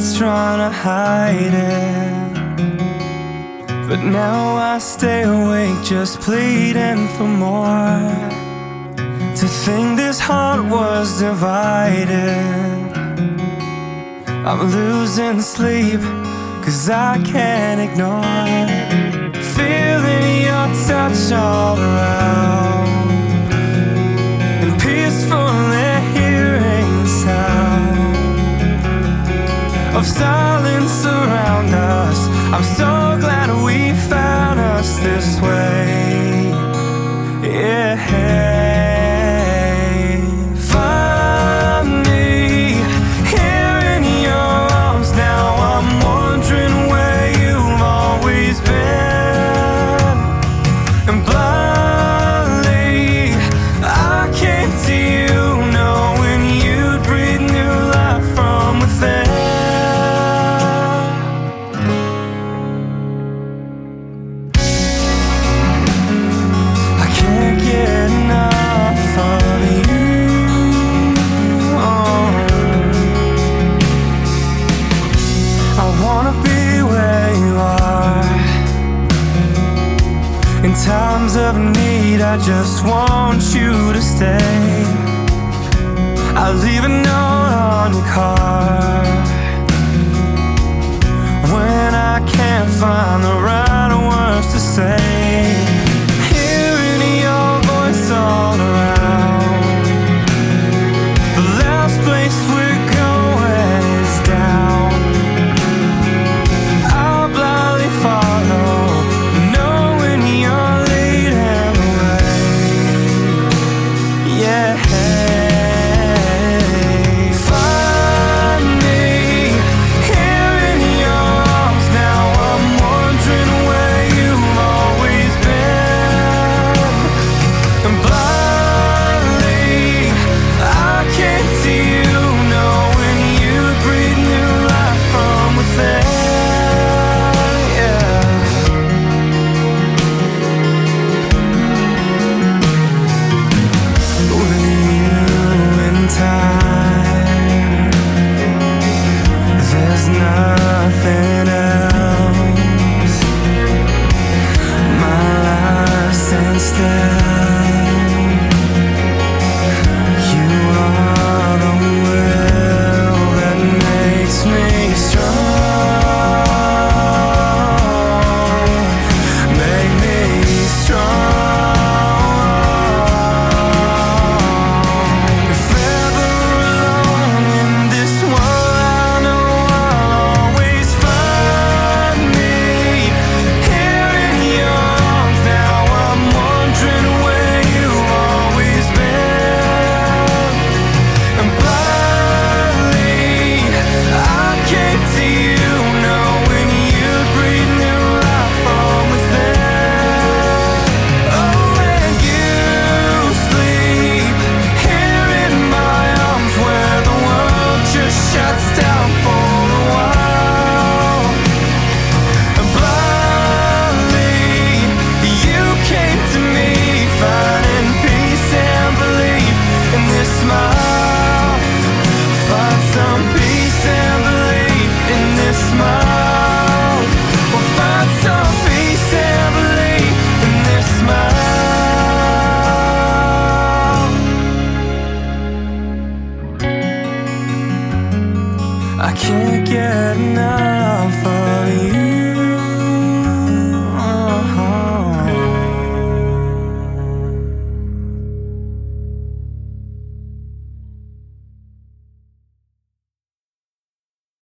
trying to hide it. But now I stay awake just pleading for more. To think this heart was divided. I'm losing sleep, cause I can't ignore. Feeling your touch all around. Of silence around us. I'm so glad we found us this way. Times of need, I just want you to stay. I'll leave a note on your car. When I can't find the right Find some peace and belief in this smile. Well, find some peace and belief in this smile. I can't get enough.